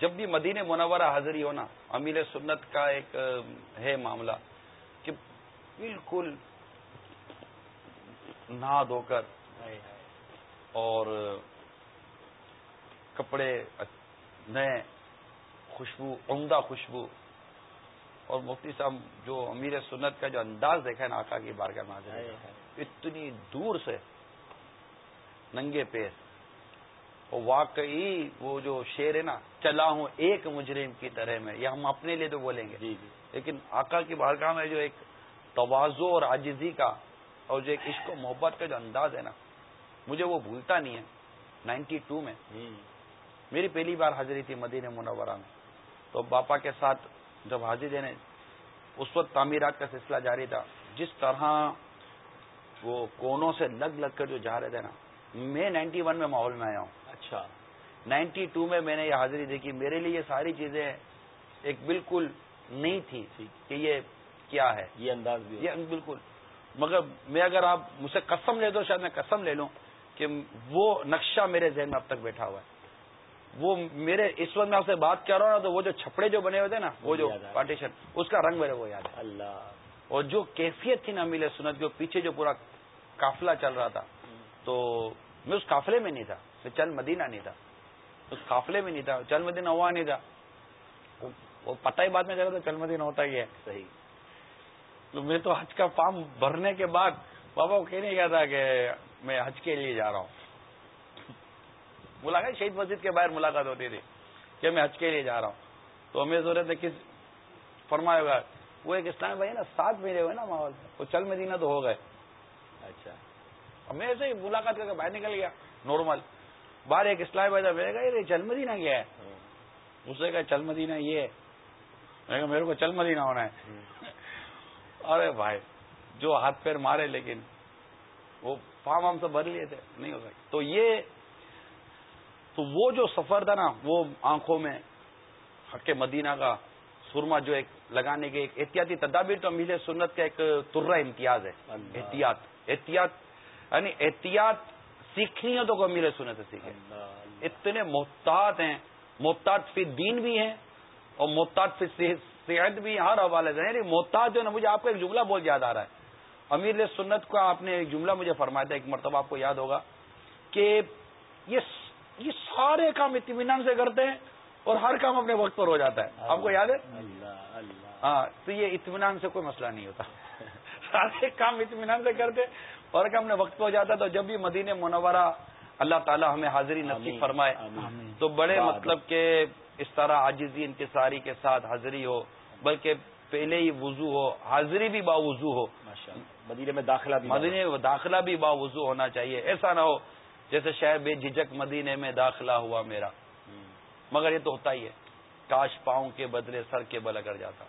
جب بھی مدین منورہ حاضری ہونا امیر سنت کا ایک ہے معاملہ کہ بالکل نہا دھو کر اور کپڑے نئے خوشبو عمدہ خوشبو۔ اور مفتی صاحب جو امیر سنت کا جو انداز دیکھا ہے نا آقا کی بارگاہ میں اتنی دور سے ننگے پیس واقعی وہ جو شیر ہے نا چلا ہوں ایک مجرم کی طرح میں یا ہم اپنے لیے تو بولیں گے۔ جی جی۔ لیکن آقا کی بارگاہ میں جو ایک توازو اور عاجزی کا اور جو ایک عشق و محبت کا جو انداز ہے نا مجھے وہ بھولتا نہیں ہے۔ نائنٹی ٹو میں۔ میری پہلی بار حاضری تھی مدینہ منورہ میں۔ تو باپا کے ساتھ جب حاضری دینے اس وقت تعمیرات کا سلسلہ جاری تھا۔ جس طرح وہ کونوں سے لگ لگ کر جو جا رہے تھے نا میں نائنٹی ون میں ماحول میں آیا ہوں۔ اچھا نائنٹی ٹو میں میں نے یہ حاضری دیکھی۔ میرے لیے یہ ساری چیزیں ایک بالکل نہیں تھی کہ یہ کیا ہے؟ یہ انداز بھی یہ بالکل۔ مگر میں اگر آپ مجھ سے قسم لے دو شاید میں قسم لے لوں کہ وہ نقشہ میرے ذہن میں اب تک بیٹھا ہوا ہے۔ وہ میرے اس وقت میں آپ سے بات کر رہا ہوں نا تو وہ جو چھپڑے جو بنے ہوئے تھے نا وہ جو پارٹیشن اس کا رنگ میرے کو یاد ہے۔ اللہ۔ اور جو کیفیت تھی نا میلے سنت کے پیچھے جو پورا کافلا چل رہا تھا تو میں اس قافلے میں نہیں تھا میں چل مدینہ نہیں تھا۔ اس قافلے میں نہیں تھا چل مدینہ ہوا نہیں تھا۔ وہ پتہ ہی بعد میں چلا تھا چل مدینہ ہوتا ہی ہے۔ صحیح۔ تو میں تو حج کا فارم بھرنے کے بعد بابا کو کہنے گیا تھا کہ میں حج کے لیے جا رہا ہوں۔ ملاقات شہید مسجد کے باہر ملاقات ہوتی تھی کہ میں حج کے لیے جا رہا ہوں۔ تو ہمیں ضرورت ہے کس فرمایا ہوگا وہ ایک اسلام بھائی نا ساتھ میرے ہوئے نا ماحول۔ وہ چل مدینہ تو ہو گئے۔ اچھا۔ میں ایسے ہی ملاقات کر کے باہر نکل گیا نارمل باہر ایک اسلام بھائی تھا میں کہا یہ چل مدینہ کیا ہے؟ ہاں۔ اسے کہا چل مدینہ یہ ہے۔ میرے کو چل مدینہ ہونا ہے۔ ارے بھائی جو ہاتھ پیر مارے لیکن وہ فارم ہم سے بھر لیے تھے نہیں ہو سکے تو یہ تو وہ جو سفر تھا نا وہ آنکھوں میں حق مدینہ کا سرما جو ایک لگانے کے ایک احتیاطی تدابیر تو امیل سنت کا ایک ترہ امتیاز ہے۔ احتیاط احتیاط یعنی احتیاط سیکھنی ہے تو کو امیر سنت سے سیکھے اتنے محتاط ہیں محتاط فی دین بھی ہیں اور محتاط فی صحت بھی ہر حوالے سے۔ یعنی محتاط جو نا مجھے آپ کا ایک جملہ بہت یاد آ رہا ہے۔ امیر سنت کا آپ نے ایک جملہ مجھے فرمایا تھا ایک مرتبہ آپ کو یاد ہوگا کہ یہ یہ سارے کام اطمینان سے کرتے ہیں اور ہر کام اپنے وقت پر ہو جاتا ہے۔ آپ کو یاد ہے؟ ہاں تو یہ اطمینان سے کوئی مسئلہ نہیں ہوتا۔ سارے کام اطمینان سے کرتے۔ اور کام اپنے وقت پہ ہو جاتا تو جب بھی مدینہ منورہ اللہ تعالیٰ ہمیں حاضری نصیب فرمائے۔ تو بڑے مطلب کہ اس طرح عاجزی انکساری کے ساتھ حاضری ہو بلکہ پہلے ہی وضو ہو حاضری بھی با وضو ہو مدینے میں داخلہ مدینے میں داخلہ بھی با وضو ہونا چاہیے ایسا نہ ہو جیسے شہر بے جھجک مدینے میں داخلہ ہوا میرا۔ مگر یہ تو ہوتا ہی ہے کاش پاؤں کے بدلے سر کے بل اگر جاتا۔